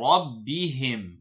ربهم